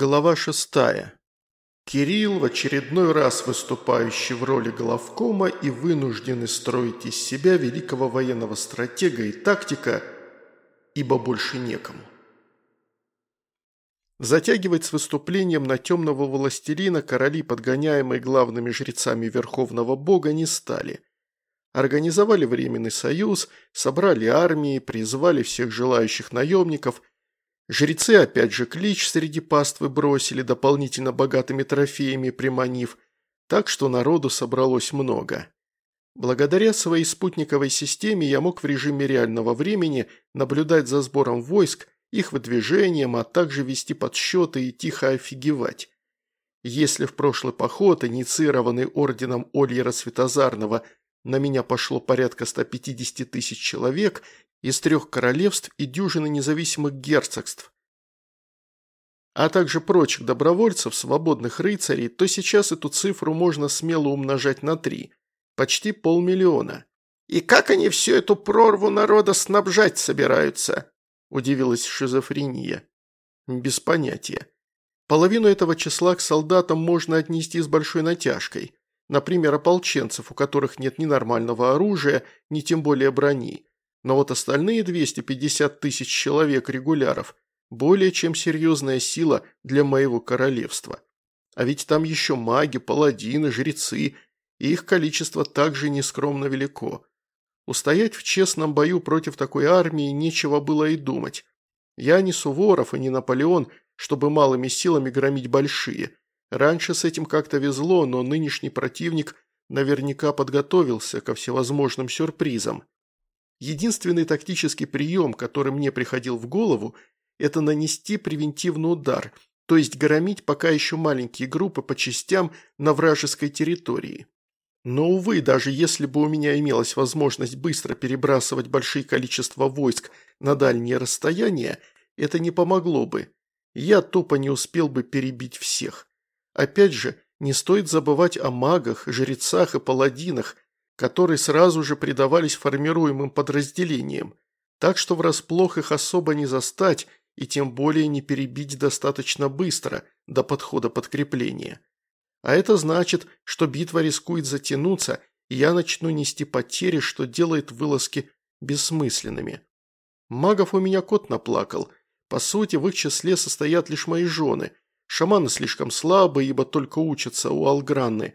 Глава шестая. Кирилл, в очередной раз выступающий в роли головкома и вынужденный строить из себя великого военного стратега и тактика, ибо больше некому. Затягивать с выступлением на темного властелина короли, подгоняемые главными жрецами Верховного Бога, не стали. Организовали временный союз, собрали армии, призвали всех желающих наемников – Жрецы опять же клич среди паствы бросили, дополнительно богатыми трофеями приманив, так что народу собралось много. Благодаря своей спутниковой системе я мог в режиме реального времени наблюдать за сбором войск, их выдвижением, а также вести подсчеты и тихо офигевать. Если в прошлый поход, инициированный орденом Ольера Светозарного, на меня пошло порядка 150 тысяч человек, из трех королевств и дюжины независимых герцогств, а также прочих добровольцев, свободных рыцарей, то сейчас эту цифру можно смело умножать на три. Почти полмиллиона. «И как они всю эту прорву народа снабжать собираются?» – удивилась шизофрения. «Без понятия. Половину этого числа к солдатам можно отнести с большой натяжкой. Например, ополченцев, у которых нет ни нормального оружия, ни тем более брони. Но вот остальные 250 тысяч человек регуляров – более чем серьезная сила для моего королевства. А ведь там еще маги, паладины, жрецы, и их количество также нескромно велико. Устоять в честном бою против такой армии нечего было и думать. Я не Суворов и не Наполеон, чтобы малыми силами громить большие. Раньше с этим как-то везло, но нынешний противник наверняка подготовился ко всевозможным сюрпризам. Единственный тактический прием, который мне приходил в голову, это нанести превентивный удар, то есть громить пока еще маленькие группы по частям на вражеской территории. Но, увы, даже если бы у меня имелась возможность быстро перебрасывать большие количества войск на дальние расстояния, это не помогло бы. Я тупо не успел бы перебить всех. Опять же, не стоит забывать о магах, жрецах и паладинах – которые сразу же предавались формируемым подразделениям, так что врасплох их особо не застать и тем более не перебить достаточно быстро до подхода подкрепления. А это значит, что битва рискует затянуться, и я начну нести потери, что делает вылазки бессмысленными. Магов у меня кот наплакал. По сути, в их числе состоят лишь мои жены. Шаманы слишком слабые, ибо только учатся у Алгранны.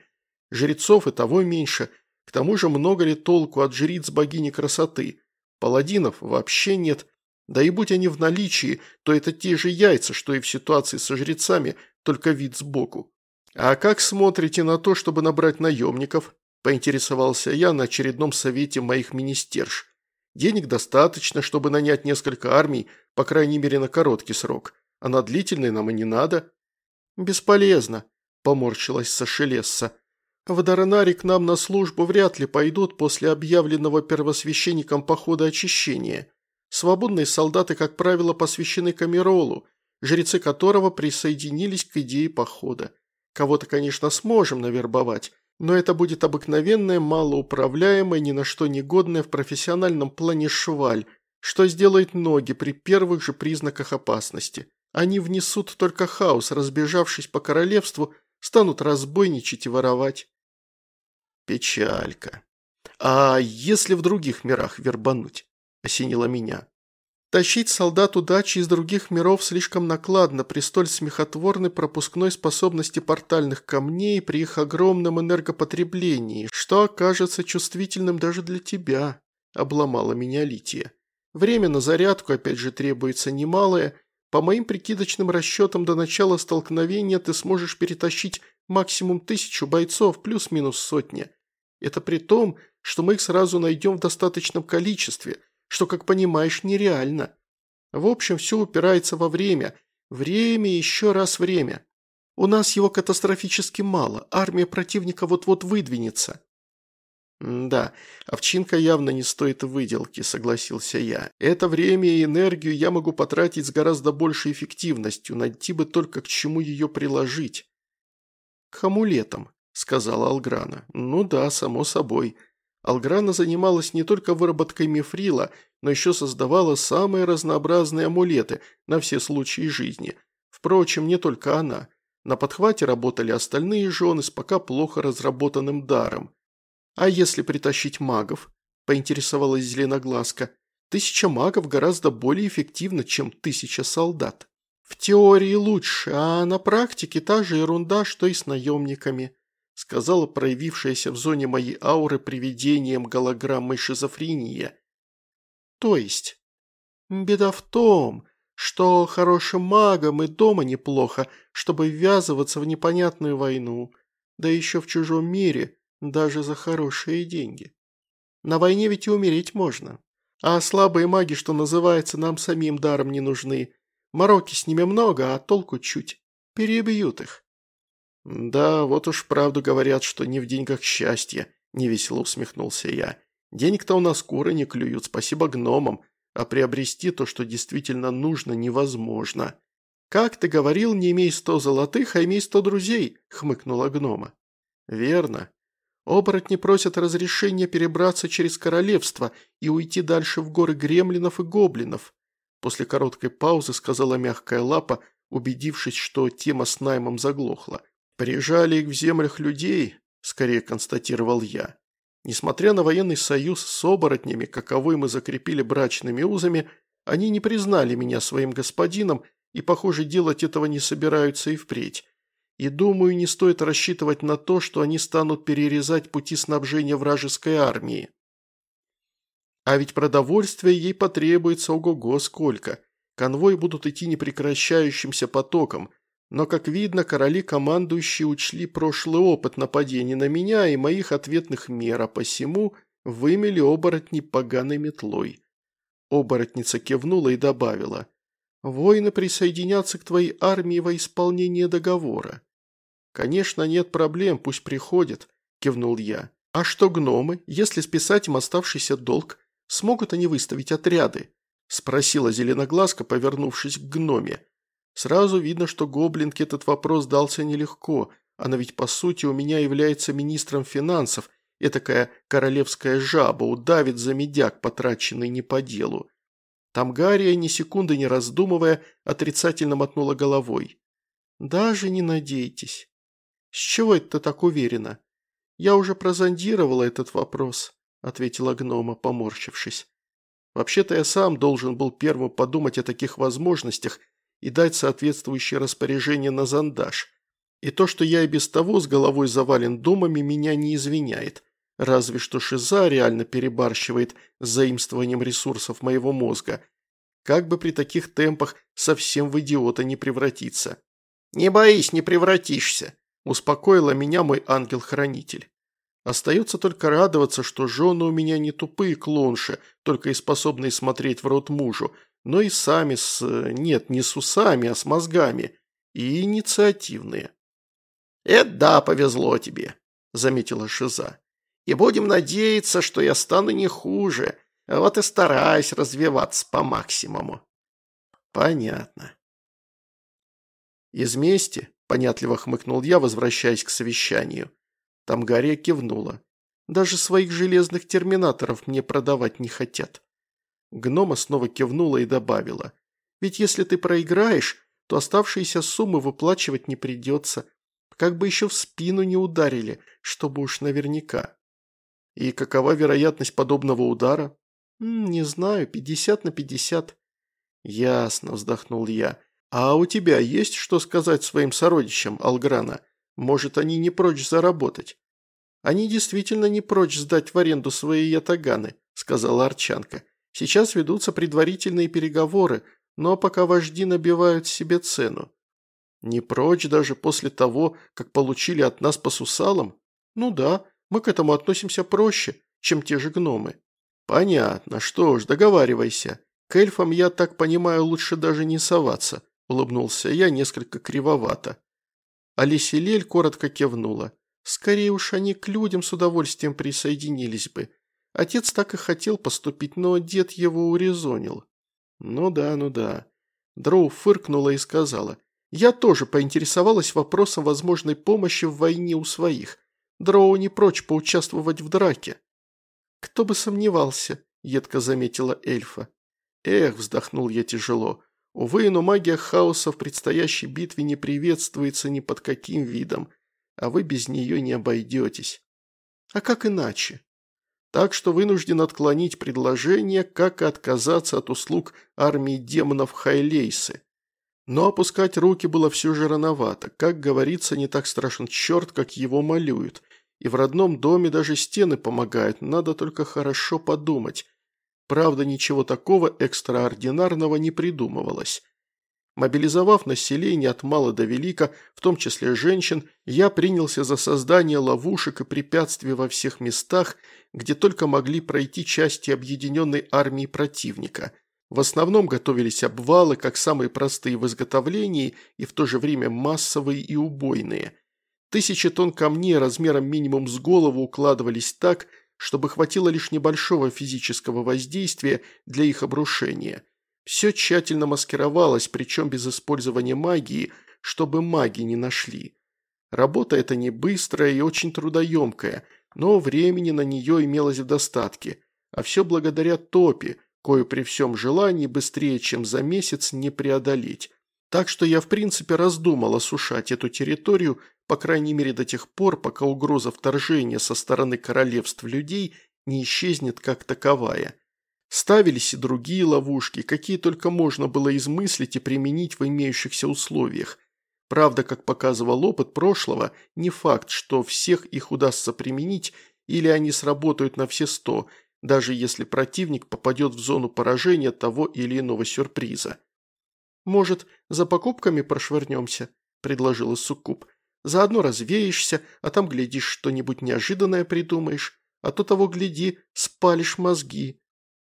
Жрецов и того меньше – к тому же много ли толку от жриц богини красоты? Паладинов вообще нет. Да и будь они в наличии, то это те же яйца, что и в ситуации со жрецами, только вид сбоку. «А как смотрите на то, чтобы набрать наемников?» – поинтересовался я на очередном совете моих министерш. «Денег достаточно, чтобы нанять несколько армий, по крайней мере на короткий срок, а на длительный нам и не надо». «Бесполезно», – поморщилась Сашелесса. В Даранаре к нам на службу вряд ли пойдут после объявленного первосвященником похода очищения. Свободные солдаты, как правило, посвящены Камеролу, жрецы которого присоединились к идее похода. Кого-то, конечно, сможем навербовать, но это будет обыкновенная, малоуправляемая, ни на что негодная в профессиональном плане шваль, что сделает ноги при первых же признаках опасности. Они внесут только хаос, разбежавшись по королевству, станут разбойничать и воровать. Печалька. А если в других мирах вербануть? Осенило меня. Тащить солдат удачи из других миров слишком накладно при столь смехотворной пропускной способности портальных камней при их огромном энергопотреблении, что окажется чувствительным даже для тебя, обломала меня Лития. Время на зарядку опять же требуется немалое. По моим прикидочным расчетам до начала столкновения ты сможешь перетащить максимум тысячу бойцов плюс-минус сотня. Это при том, что мы их сразу найдем в достаточном количестве, что, как понимаешь, нереально. В общем, все упирается во время. Время и еще раз время. У нас его катастрофически мало, армия противника вот-вот выдвинется. «Да, овчинка явно не стоит выделки», – согласился я. «Это время и энергию я могу потратить с гораздо большей эффективностью, найти бы только к чему ее приложить». «К амулетам», – сказала Алграна. «Ну да, само собой». Алграна занималась не только выработкой мифрила, но еще создавала самые разнообразные амулеты на все случаи жизни. Впрочем, не только она. На подхвате работали остальные жены с пока плохо разработанным даром. «А если притащить магов?» – поинтересовалась Зеленоглазка. «Тысяча магов гораздо более эффективна, чем тысяча солдат. В теории лучше, а на практике та же ерунда, что и с наемниками», – сказала проявившаяся в зоне моей ауры привидением голограммой шизофрения. «То есть?» «Беда в том, что хорошим магам и дома неплохо, чтобы ввязываться в непонятную войну, да еще в чужом мире, даже за хорошие деньги. На войне ведь и умереть можно. А слабые маги, что называется, нам самим даром не нужны. Мороки с ними много, а толку чуть. Перебьют их. Да, вот уж правду говорят, что не в деньгах счастье, невесело усмехнулся я. Денег-то у нас куры не клюют, спасибо гномам, а приобрести то, что действительно нужно, невозможно. «Как ты говорил, не имей сто золотых, а имей сто друзей», – хмыкнула гнома. «Верно. Оборотни просят разрешения перебраться через королевство и уйти дальше в горы гремлинов и гоблинов», – после короткой паузы сказала мягкая лапа, убедившись, что тема с наймом заглохла. «Прижали их в землях людей», – скорее констатировал я. Несмотря на военный союз с оборотнями, каковой мы закрепили брачными узами, они не признали меня своим господином и, похоже, делать этого не собираются и впредь. И думаю, не стоит рассчитывать на то, что они станут перерезать пути снабжения вражеской армии. А ведь продовольствия ей потребуется ого-го сколько. Конвой будут идти непрекращающимся потоком – но, как видно, короли командующие учли прошлый опыт нападений на меня и моих ответных мер, а посему вымели оборотни поганой метлой. Оборотница кивнула и добавила. «Воины присоединятся к твоей армии во исполнение договора». «Конечно, нет проблем, пусть приходят», – кивнул я. «А что гномы? Если списать им оставшийся долг, смогут они выставить отряды?» – спросила Зеленоглазка, повернувшись к гноме. Сразу видно, что гоблинке этот вопрос дался нелегко. Она ведь по сути у меня является министром финансов, и такая королевская жаба удавит за медяк, потраченный не по делу. Тамгария, ни секунды не раздумывая, отрицательно мотнула головой. «Даже не надейтесь». «С чего это так уверена?» «Я уже прозондировала этот вопрос», – ответила гнома, поморщившись. «Вообще-то я сам должен был первым подумать о таких возможностях – и дать соответствующее распоряжение на зондаж. И то, что я и без того с головой завален домами, меня не извиняет. Разве что Шиза реально перебарщивает с заимствованием ресурсов моего мозга. Как бы при таких темпах совсем в идиота не превратиться. «Не боись, не превратишься», – успокоила меня мой ангел-хранитель. Остается только радоваться, что жены у меня не тупые клонши, только и способные смотреть в рот мужу, но и сами с... нет, не с усами, а с мозгами. И инициативные. «Это да, повезло тебе», – заметила Шиза. «И будем надеяться, что я стану не хуже, вот и стараюсь развиваться по максимуму». «Понятно». «Из мести?» – понятливо хмыкнул я, возвращаясь к совещанию. Там Гарри кивнула. «Даже своих железных терминаторов мне продавать не хотят». Гнома снова кивнула и добавила. «Ведь если ты проиграешь, то оставшиеся суммы выплачивать не придется. Как бы еще в спину не ударили, чтобы уж наверняка». «И какова вероятность подобного удара?» «Не знаю, пятьдесят на пятьдесят». «Ясно», – вздохнул я. «А у тебя есть что сказать своим сородичам, Алграна? Может, они не прочь заработать?» «Они действительно не прочь сдать в аренду свои ятаганы», – сказала Арчанка. Сейчас ведутся предварительные переговоры, но пока вожди набивают себе цену. Не прочь даже после того, как получили от нас по сусалам? Ну да, мы к этому относимся проще, чем те же гномы. Понятно, что ж, договаривайся. К эльфам, я так понимаю, лучше даже не соваться, улыбнулся я несколько кривовато. Алисилель коротко кивнула. Скорее уж они к людям с удовольствием присоединились бы. Отец так и хотел поступить, но дед его урезонил. Ну да, ну да. Дроу фыркнула и сказала. Я тоже поинтересовалась вопросом возможной помощи в войне у своих. Дроу не прочь поучаствовать в драке. Кто бы сомневался, едко заметила эльфа. Эх, вздохнул я тяжело. Увы, но магия хаоса в предстоящей битве не приветствуется ни под каким видом, а вы без нее не обойдетесь. А как иначе? Так что вынужден отклонить предложение, как и отказаться от услуг армии демонов Хайлейсы. Но опускать руки было все же рановато. Как говорится, не так страшен черт, как его малюют. И в родном доме даже стены помогают, надо только хорошо подумать. Правда, ничего такого экстраординарного не придумывалось. Мобилизовав население от мала до велика, в том числе женщин, я принялся за создание ловушек и препятствий во всех местах, где только могли пройти части объединенной армии противника. В основном готовились обвалы, как самые простые в изготовлении и в то же время массовые и убойные. Тысячи тонн камней размером минимум с голову укладывались так, чтобы хватило лишь небольшого физического воздействия для их обрушения – все тщательно маскировалось, причем без использования магии, чтобы маги не нашли. Работа эта не быстрая и очень трудоемкая, но времени на нее имелось в достатке, а все благодаря топе, кою при всем желании быстрее, чем за месяц, не преодолеть. Так что я в принципе раздумал осушать эту территорию, по крайней мере до тех пор, пока угроза вторжения со стороны королевств людей не исчезнет как таковая. Ставились и другие ловушки, какие только можно было измыслить и применить в имеющихся условиях. Правда, как показывал опыт прошлого, не факт, что всех их удастся применить или они сработают на все сто, даже если противник попадет в зону поражения того или иного сюрприза. «Может, за покупками прошвырнемся?» – предложила Суккуб. «Заодно развеешься, а там, глядишь, что-нибудь неожиданное придумаешь, а то того, гляди, спалишь мозги».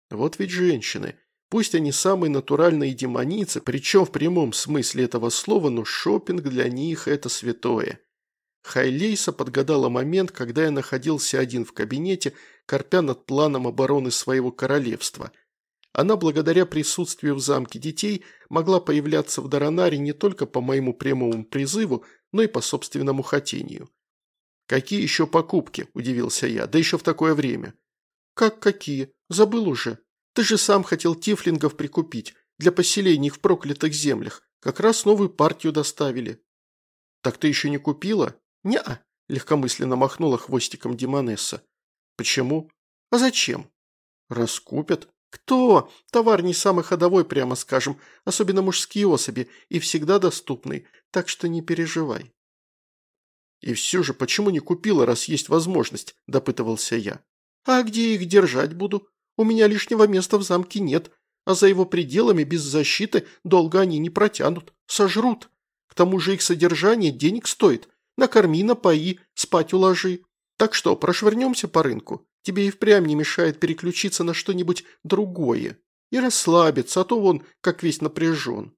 Вот ведь женщины. Пусть они самые натуральные демоницы, причем в прямом смысле этого слова, но шопинг для них – это святое. Хайлейса подгадала момент, когда я находился один в кабинете, корпя над планом обороны своего королевства. Она, благодаря присутствию в замке детей, могла появляться в Даранаре не только по моему прямому призыву, но и по собственному хотению. «Какие еще покупки?» – удивился я, да еще в такое время. «Как какие? Забыл уже. Ты же сам хотел тифлингов прикупить для поселений в проклятых землях. Как раз новую партию доставили». «Так ты еще не купила?» «Не-а», – легкомысленно махнула хвостиком Димонесса. «Почему?» «А зачем?» «Раскупят». «Кто? Товар не самый ходовой, прямо скажем, особенно мужские особи, и всегда доступный, так что не переживай». «И все же, почему не купила, раз есть возможность?» – допытывался я. «А где их держать буду? У меня лишнего места в замке нет, а за его пределами без защиты долго они не протянут, сожрут. К тому же их содержание денег стоит. Накорми, напои, спать уложи. Так что, прошвырнемся по рынку? Тебе и впрямь не мешает переключиться на что-нибудь другое. И расслабиться, а то вон как весь напряжен».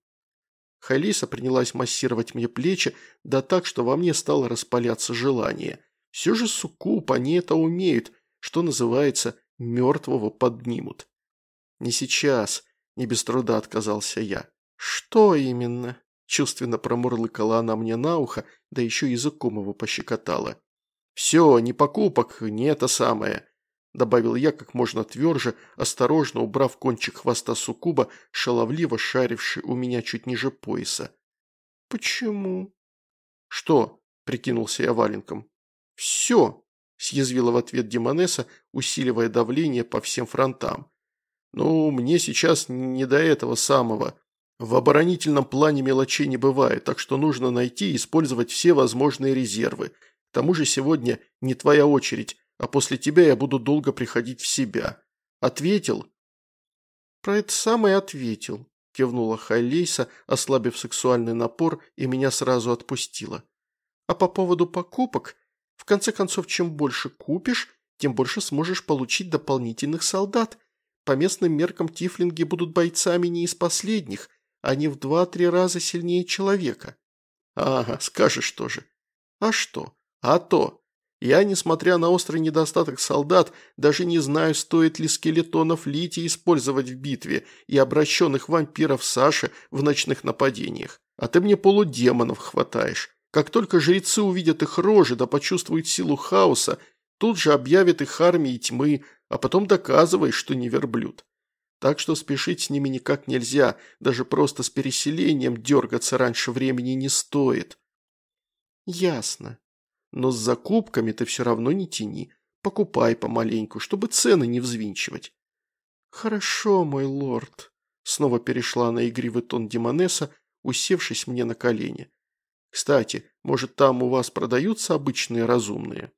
Халиса принялась массировать мне плечи, да так, что во мне стало распаляться желание. Все же суккуб, они это умеют, что называется, мертвого поднимут. Не сейчас, не без труда отказался я. Что именно? Чувственно промурлыкала она мне на ухо, да еще языком его пощекотала. «Все, не покупок, не это самое», – добавил я как можно тверже, осторожно убрав кончик хвоста суккуба, шаловливо шаривший у меня чуть ниже пояса. «Почему?» «Что?» – прикинулся я валенком. «Все», – съязвила в ответ Демонесса, усиливая давление по всем фронтам. «Ну, мне сейчас не до этого самого. В оборонительном плане мелочей не бывает, так что нужно найти и использовать все возможные резервы. К тому же сегодня не твоя очередь, а после тебя я буду долго приходить в себя. Ответил?» «Про это самое ответил», – кивнула Хайлейса, ослабив сексуальный напор, и меня сразу отпустила. «А по поводу покупок – в конце концов, чем больше купишь, тем больше сможешь получить дополнительных солдат. По местным меркам тифлинги будут бойцами не из последних, они в два-три раза сильнее человека. Ага, скажешь тоже. А что? А то. Я, несмотря на острый недостаток солдат, даже не знаю, стоит ли скелетонов литий использовать в битве и обращенных вампиров Саши в ночных нападениях. А ты мне полудемонов хватаешь. Как только жрецы увидят их рожи да почувствуют силу хаоса, тут же объявят их армии тьмы, а потом доказывай, что не верблюд. Так что спешить с ними никак нельзя, даже просто с переселением дергаться раньше времени не стоит». «Ясно. Но с закупками ты все равно не тяни. Покупай помаленьку, чтобы цены не взвинчивать». «Хорошо, мой лорд», — снова перешла на игривый тон Демонесса, усевшись мне на колени. «Кстати, может, там у вас продаются обычные разумные?»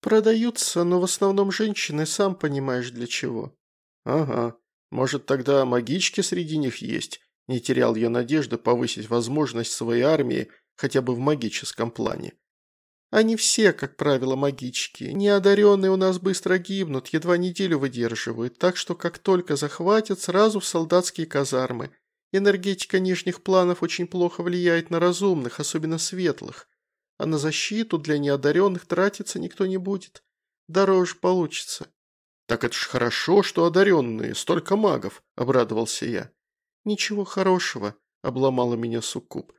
«Продаются, но в основном женщины, сам понимаешь, для чего». «Ага. Может, тогда магички среди них есть?» Не терял я надежды повысить возможность своей армии хотя бы в магическом плане. Они все, как правило, магички. Неодаренные у нас быстро гибнут, едва неделю выдерживают, так что как только захватят, сразу в солдатские казармы. Энергетика нижних планов очень плохо влияет на разумных, особенно светлых. А на защиту для неодаренных тратиться никто не будет. Дороже получится. «Так это ж хорошо, что одаренные, столько магов», – обрадовался я. «Ничего хорошего», – обломала меня Суккуб.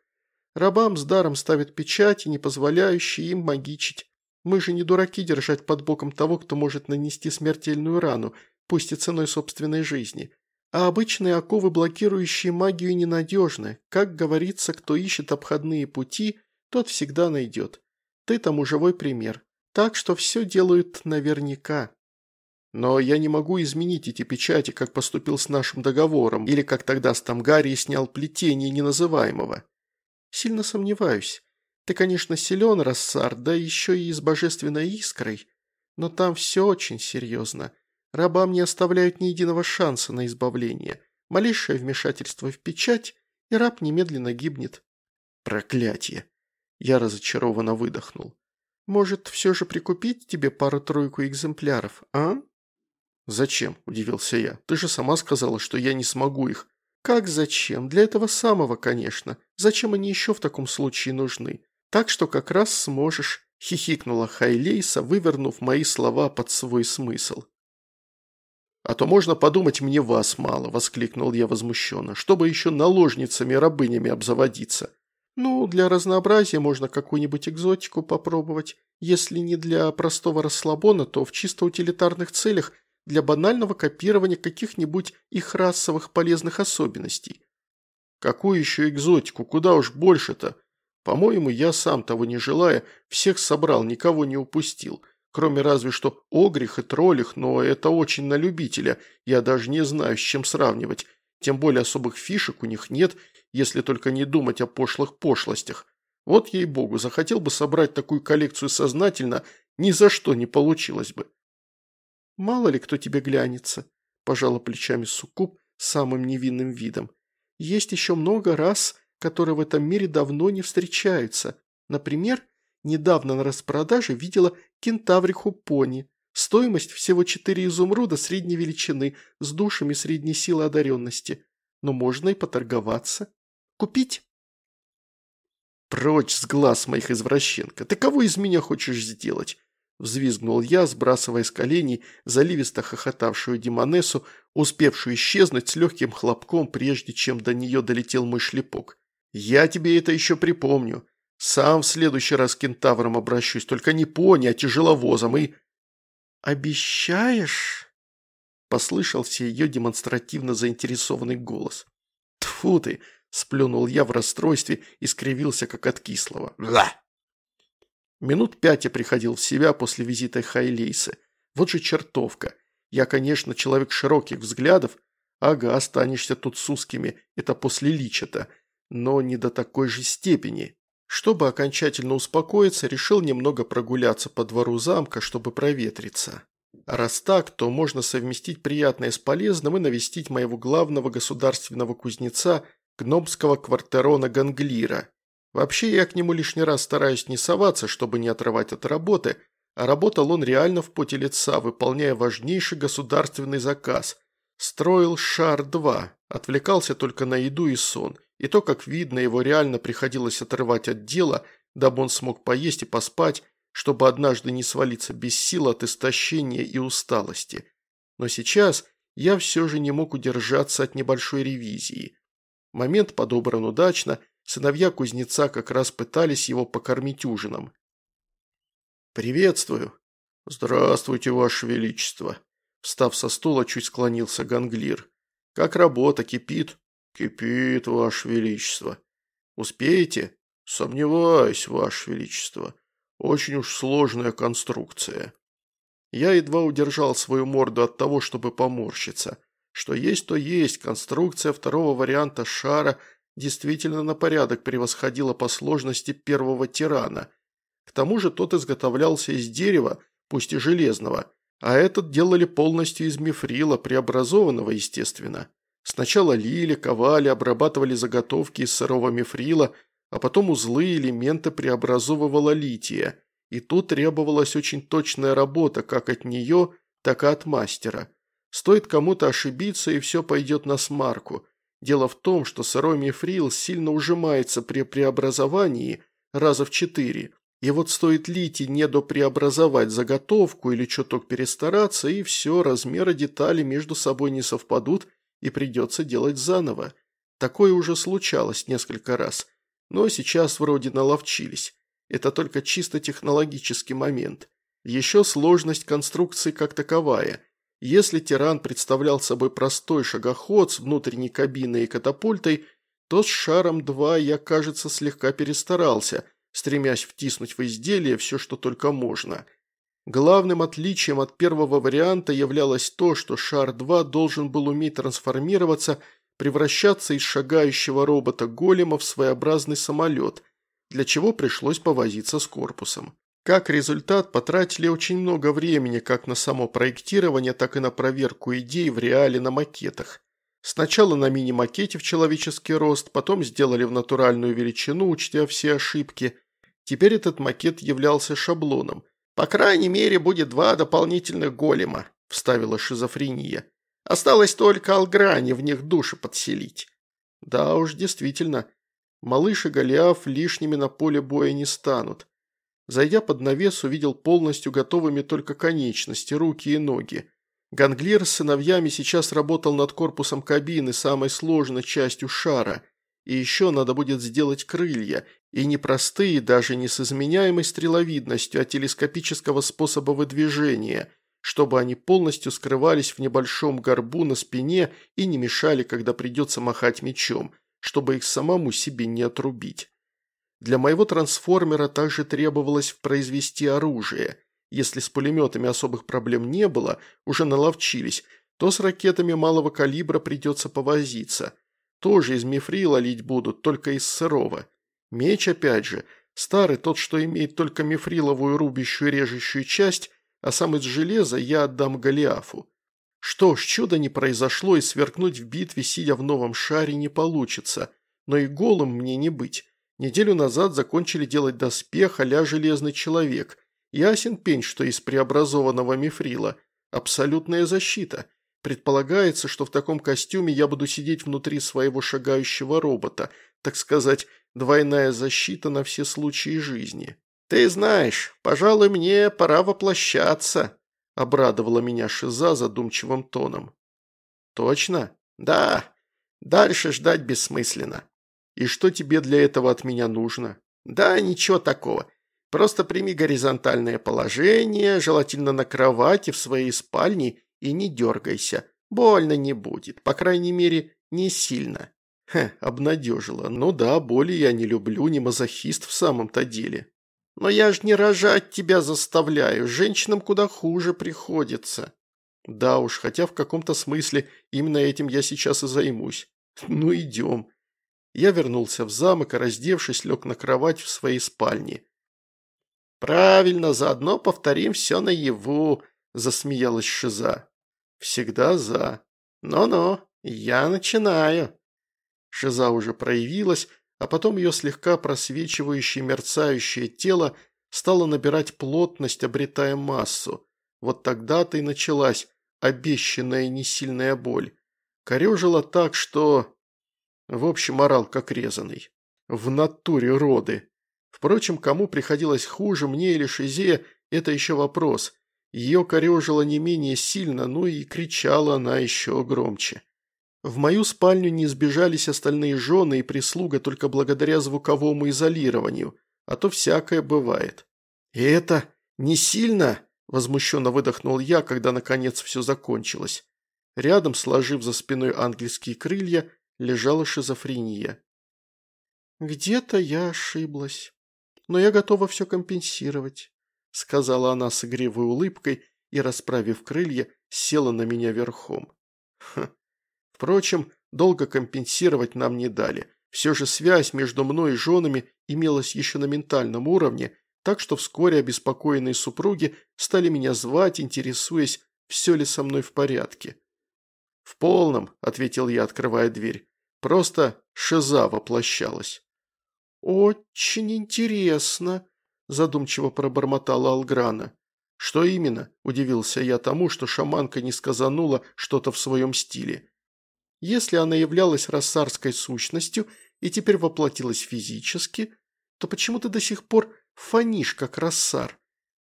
Рабам с даром ставят печати, не позволяющие им магичить. Мы же не дураки держать под боком того, кто может нанести смертельную рану, пусть и ценой собственной жизни. А обычные оковы, блокирующие магию, ненадежны. Как говорится, кто ищет обходные пути, тот всегда найдет. Ты тому живой пример. Так что все делают наверняка. Но я не могу изменить эти печати, как поступил с нашим договором, или как тогда с Тамгарией снял плетение неназываемого. Сильно сомневаюсь. Ты, конечно, силен, Рассар, да еще и с божественной искрой. Но там все очень серьезно. Рабам не оставляют ни единого шанса на избавление. Малейшее вмешательство в печать, и раб немедленно гибнет. Проклятие! Я разочарованно выдохнул. Может, все же прикупить тебе пару-тройку экземпляров, а? «Зачем?» – удивился я. «Ты же сама сказала, что я не смогу их». «Как зачем? Для этого самого, конечно. Зачем они еще в таком случае нужны? Так что как раз сможешь», – хихикнула Хайлейса, вывернув мои слова под свой смысл. «А то можно подумать, мне вас мало», – воскликнул я возмущенно, «чтобы еще наложницами-рабынями обзаводиться». «Ну, для разнообразия можно какую-нибудь экзотику попробовать. Если не для простого расслабона, то в чисто утилитарных целях – для банального копирования каких-нибудь их расовых полезных особенностей. Какую еще экзотику, куда уж больше-то? По-моему, я сам того не желая, всех собрал, никого не упустил. Кроме разве что огрих и троллих, но это очень на любителя, я даже не знаю, с чем сравнивать. Тем более особых фишек у них нет, если только не думать о пошлых пошлостях. Вот ей-богу, захотел бы собрать такую коллекцию сознательно, ни за что не получилось бы. «Мало ли кто тебе глянется», – пожала плечами Суккуб самым невинным видом. «Есть еще много раз, которые в этом мире давно не встречаются. Например, недавно на распродаже видела кентавриху пони. Стоимость всего четыре изумруда средней величины с душами средней силы одаренности. Но можно и поторговаться. Купить?» «Прочь с глаз моих извращенка! Ты кого из меня хочешь сделать?» Взвизгнул я, сбрасывая с коленей заливисто хохотавшую Димонесу, успевшую исчезнуть с легким хлопком, прежде чем до нее долетел мой шлепок. «Я тебе это еще припомню. Сам в следующий раз кентавром обращусь, только не пони, а тяжеловозом и...» «Обещаешь?» – послышался ее демонстративно заинтересованный голос. Тфу ты!» – сплюнул я в расстройстве и скривился, как от кислого. «Ла!» Минут пять я приходил в себя после визита Хайлейсы. Вот же чертовка. Я, конечно, человек широких взглядов. Ага, останешься тут с узкими, это после лича-то. Но не до такой же степени. Чтобы окончательно успокоиться, решил немного прогуляться по двору замка, чтобы проветриться. Раз так, то можно совместить приятное с полезным и навестить моего главного государственного кузнеца, гномского квартерона Ганглира. Вообще я к нему лишний раз стараюсь не соваться, чтобы не отрывать от работы, а работал он реально в поте лица, выполняя важнейший государственный заказ. Строил «Шар-2», отвлекался только на еду и сон, и то, как видно, его реально приходилось отрывать от дела, дабы он смог поесть и поспать, чтобы однажды не свалиться без сил от истощения и усталости. Но сейчас я все же не мог удержаться от небольшой ревизии. Момент подобран удачно – Сыновья кузнеца как раз пытались его покормить ужином. «Приветствую!» «Здравствуйте, Ваше Величество!» Встав со стула, чуть склонился Ганглир. Как работа, кипит? Кипит, Ваше Величество. Успеете? Сомневаюсь, Ваше Величество. Очень уж сложная конструкция. Я едва удержал свою морду от того, чтобы поморщиться. Что есть, то есть, конструкция второго варианта шара действительно на порядок превосходила по сложности первого тирана. К тому же тот изготовлялся из дерева, пусть и железного, а этот делали полностью из мифрила, преобразованного, естественно. Сначала лили, ковали, обрабатывали заготовки из сырого мифрила, а потом узлы и элементы преобразовывала лития. И тут требовалась очень точная работа как от нее, так и от мастера. Стоит кому-то ошибиться, и все пойдет на смарку. Дело в том, что сырой мифрил сильно ужимается при преобразовании раза в четыре. И вот стоит литий недопреобразовать заготовку или чуток перестараться, и все, размеры деталей между собой не совпадут, и придется делать заново. Такое уже случалось несколько раз. Но сейчас вроде наловчились. Это только чисто технологический момент. Еще сложность конструкции как таковая. Если тиран представлял собой простой шагоход с внутренней кабиной и катапультой, то с шаром 2 я, кажется, слегка перестарался, стремясь втиснуть в изделие все, что только можно – Главным отличием от первого варианта являлось то, что шар-2 должен был уметь трансформироваться, превращаться из шагающего робота-голема в своеобразный самолет, для чего пришлось повозиться с корпусом. Как результат, потратили очень много времени как на само проектирование, так и на проверку идей в реале на макетах. Сначала на мини-макете в человеческий рост, потом сделали в натуральную величину, учтя все ошибки. Теперь этот макет являлся шаблоном – «По крайней мере, будет два дополнительных голема», – вставила шизофрения. «Осталось только Алграни в них души подселить». «Да уж, действительно. Малыш и Голиаф лишними на поле боя не станут». Зайдя под навес, увидел полностью готовыми только конечности, руки и ноги. Ганглир с сыновьями сейчас работал над корпусом кабины, самой сложной частью шара – и еще надо будет сделать крылья, и не простые, даже не с изменяемой стреловидностью, а телескопического способа выдвижения, чтобы они полностью скрывались в небольшом горбу на спине и не мешали, когда придется махать мечом, чтобы их самому себе не отрубить. Для моего трансформера также требовалось произвести оружие. Если с пулеметами особых проблем не было, уже наловчились, то с ракетами малого калибра придется повозиться – тоже из мифрила лить будут, только из сырого. Меч, опять же, старый, тот, что имеет только мифриловую рубящую режущую часть, а сам из железа я отдам Голиафу. Что ж, чудо не произошло, и сверкнуть в битве, сидя в новом шаре, не получится. Но и голым мне не быть. Неделю назад закончили делать доспех а железный человек. Ясен пень, что из преобразованного мифрила. Абсолютная защита. Предполагается, что в таком костюме я буду сидеть внутри своего шагающего робота, так сказать, двойная защита на все случаи жизни. «Ты знаешь, пожалуй, мне пора воплощаться», – обрадовала меня Шиза задумчивым тоном. «Точно? Да. Дальше ждать бессмысленно. И что тебе для этого от меня нужно?» «Да, ничего такого. Просто прими горизонтальное положение, желательно на кровати в своей спальне и не дергайся. Больно не будет, по крайней мере, не сильно. Хе, обнадежила. Ну да, боли я не люблю, не мазохист в самом-то деле. Но я ж не рожать тебя заставляю, женщинам куда хуже приходится. Да уж, хотя в каком-то смысле именно этим я сейчас и займусь. Ну идем. Я вернулся в замок, и, раздевшись, лег на кровать в своей спальне. «Правильно, заодно повторим все наяву», – засмеялась Шиза. «Всегда за. Но-но, я начинаю». Шиза уже проявилась, а потом ее слегка просвечивающее мерцающее тело стало набирать плотность, обретая массу. Вот тогда-то и началась обещанная несильная боль. Корежила так, что... В общем, орал как резанный. В натуре роды. Впрочем, кому приходилось хуже, мне или Шизе, это еще вопрос. Ее корежило не менее сильно, но и кричала она еще громче. В мою спальню не сбежались остальные жены и прислуга только благодаря звуковому изолированию, а то всякое бывает. «И это не сильно?» – возмущенно выдохнул я, когда наконец все закончилось. Рядом, сложив за спиной ангельские крылья, лежала шизофрения. «Где-то я ошиблась, но я готова все компенсировать», сказала она с игривой улыбкой и, расправив крылья, села на меня верхом. Ха. Впрочем, долго компенсировать нам не дали. Все же связь между мной и женами имелась еще на ментальном уровне, так что вскоре обеспокоенные супруги стали меня звать, интересуясь, все ли со мной в порядке. «В полном», – ответил я, открывая дверь. «Просто шиза воплощалась». «Очень интересно», – задумчиво пробормотала Алграна. «Что именно?» – удивился я тому, что шаманка не сказанула что-то в своем стиле. Если она являлась рассарской сущностью и теперь воплотилась физически, то почему ты до сих пор фонишь, как рассар?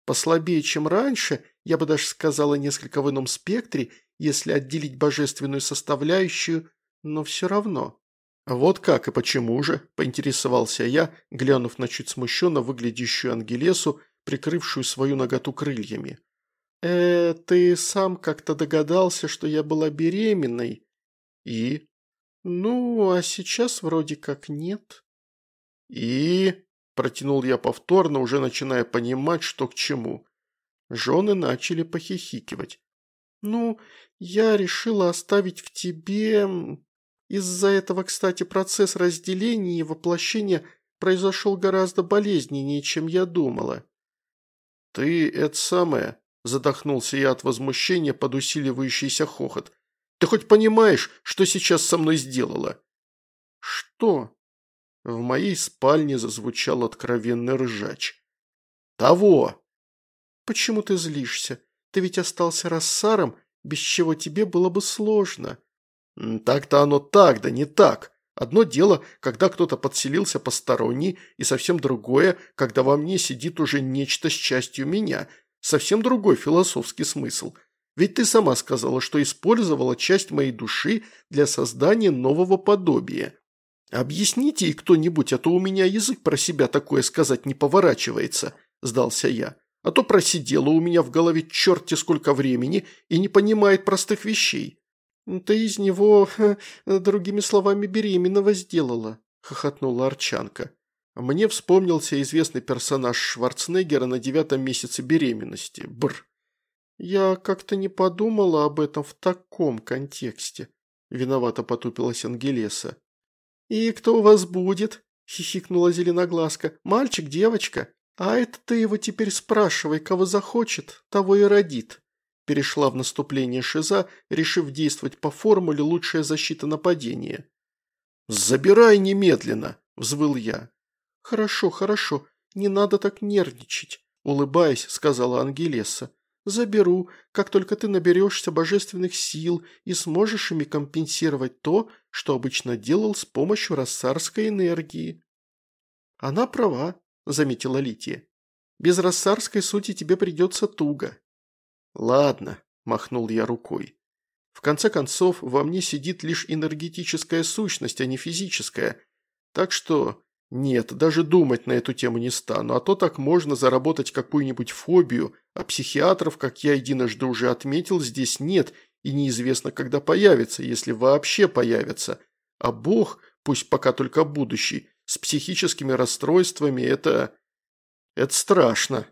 Послабее, чем раньше, я бы даже сказала несколько в ином спектре, если отделить божественную составляющую, но все равно. «Вот как и почему же?» – поинтересовался я, глянув на чуть смущенно выглядящую Ангелесу, прикрывшую свою ноготу крыльями. «Э, ты сам как-то догадался, что я была беременной?» «И?» «Ну, а сейчас вроде как нет». «И?» – протянул я повторно, уже начиная понимать, что к чему. Жены начали похихикивать. «Ну, я решила оставить в тебе... Из-за этого, кстати, процесс разделения и воплощения произошел гораздо болезненнее, чем я думала». «Ты это самое...» – задохнулся я от возмущения под усиливающийся хохот. «Ты хоть понимаешь, что сейчас со мной сделала?» «Что?» В моей спальне зазвучал откровенный ржач. «Того!» «Почему ты злишься? Ты ведь остался рассаром, без чего тебе было бы сложно». «Так-то оно так, да не так. Одно дело, когда кто-то подселился посторонний, и совсем другое, когда во мне сидит уже нечто с частью меня. Совсем другой философский смысл. Ведь ты сама сказала, что использовала часть моей души для создания нового подобия. Объясните ей кто-нибудь, а то у меня язык про себя такое сказать не поворачивается», – сдался я а то просидела у меня в голове черти сколько времени и не понимает простых вещей». «Ты из него, другими словами, беременного сделала», – хохотнула Арчанка. Мне вспомнился известный персонаж Шварценеггера на девятом месяце беременности. Бр. «Я как-то не подумала об этом в таком контексте», – виновато потупилась Ангелеса. «И кто у вас будет?» – хихикнула Зеленоглазка. «Мальчик, девочка?» «А это ты его теперь спрашивай, кого захочет, того и родит», перешла в наступление Шиза, решив действовать по формуле «лучшая защита нападения». «Забирай немедленно!» – взвыл я. «Хорошо, хорошо, не надо так нервничать», – улыбаясь, сказала Ангелеса. «Заберу, как только ты наберешься божественных сил и сможешь ими компенсировать то, что обычно делал с помощью рассарской энергии». Она права, заметила Лития. «Без рассарской сути тебе придется туго». «Ладно», – махнул я рукой. «В конце концов, во мне сидит лишь энергетическая сущность, а не физическая. Так что нет, даже думать на эту тему не стану, а то так можно заработать какую-нибудь фобию, а психиатров, как я единожды уже отметил, здесь нет и неизвестно, когда появится, если вообще появится. А Бог, пусть пока только будущий, с психическими расстройствами – это... это страшно.